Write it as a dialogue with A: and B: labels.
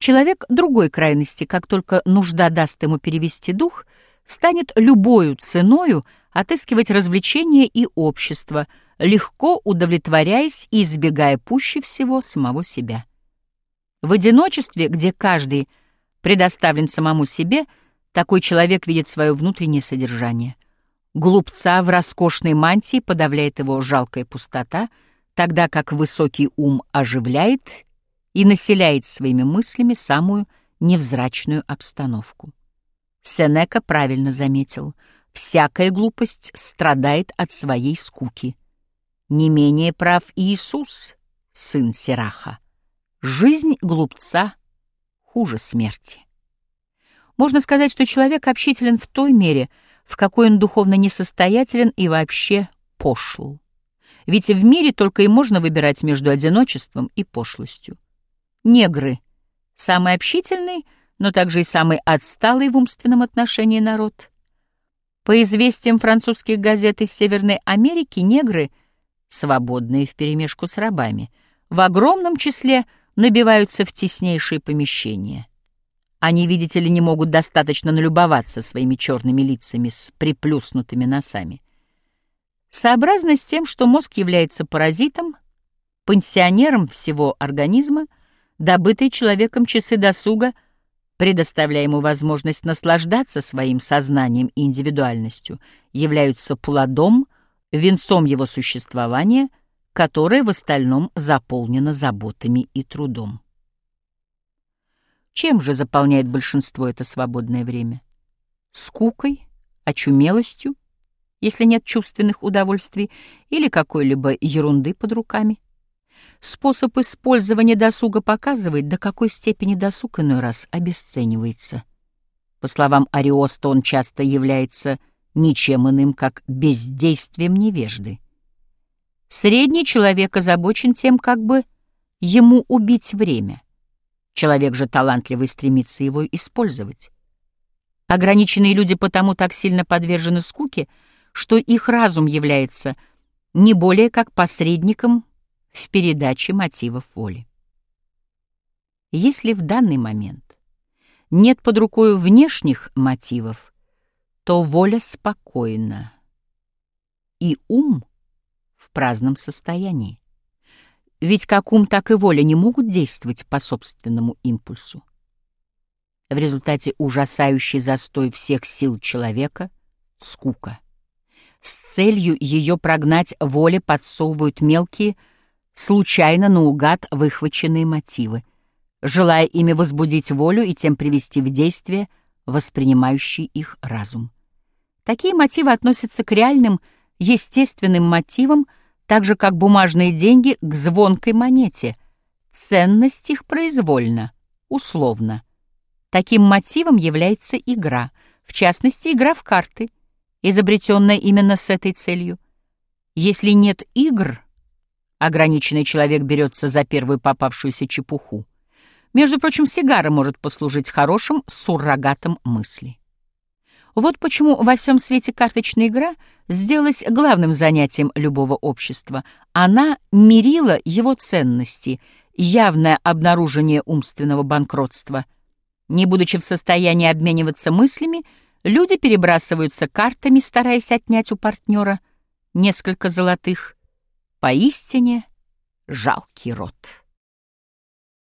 A: Человек другой крайности, как только нужда даст ему перевести дух, станет любою ценою отыскивать развлечения и общество, легко удовлетворяясь и избегая пуще всего самого себя. В одиночестве, где каждый предоставлен самому себе, такой человек видит свое внутреннее содержание. Глупца в роскошной мантии подавляет его жалкая пустота, тогда как высокий ум оживляет и населяет своими мыслями самую невзрачную обстановку. Сенека правильно заметил, всякая глупость страдает от своей скуки. Не менее прав Иисус, сын Сираха. Жизнь глупца хуже смерти. Можно сказать, что человек общителен в той мере, в какой он духовно несостоятелен и вообще пошл. Ведь в мире только и можно выбирать между одиночеством и пошлостью. Негры — самый общительный, но также и самый отсталый в умственном отношении народ. По известиям французских газет из Северной Америки, негры, свободные вперемешку с рабами, в огромном числе набиваются в теснейшие помещения. Они, видите ли, не могут достаточно налюбоваться своими черными лицами с приплюснутыми носами. Сообразно с тем, что мозг является паразитом, пансионером всего организма — добытые человеком часы досуга, предоставляя ему возможность наслаждаться своим сознанием и индивидуальностью, являются плодом, венцом его существования, которое в остальном заполнено заботами и трудом. Чем же заполняет большинство это свободное время? Скукой, очумелостью, если нет чувственных удовольствий или какой-либо ерунды под руками? Способ использования досуга показывает, до какой степени досуг иной раз обесценивается. По словам Ариоста, он часто является ничем иным, как бездействием невежды. Средний человек озабочен тем, как бы ему убить время. Человек же талантливый стремится его использовать. Ограниченные люди потому так сильно подвержены скуке, что их разум является не более как посредником в передаче мотивов воли. Если в данный момент нет под рукой внешних мотивов, то воля спокойна, и ум в праздном состоянии. Ведь как ум, так и воля не могут действовать по собственному импульсу. В результате ужасающий застой всех сил человека — скука. С целью ее прогнать воле подсовывают мелкие — случайно наугад выхваченные мотивы, желая ими возбудить волю и тем привести в действие воспринимающий их разум. Такие мотивы относятся к реальным, естественным мотивам, так же как бумажные деньги к звонкой монете. Ценность их произвольна, условно. Таким мотивом является игра, в частности, игра в карты, изобретенная именно с этой целью. Если нет игр — Ограниченный человек берется за первую попавшуюся чепуху. Между прочим, сигара может послужить хорошим суррогатом мысли. Вот почему во всем свете карточная игра сделалась главным занятием любого общества. Она мерила его ценности, явное обнаружение умственного банкротства. Не будучи в состоянии обмениваться мыслями, люди перебрасываются картами, стараясь отнять у партнера несколько золотых – Поистине жалкий род.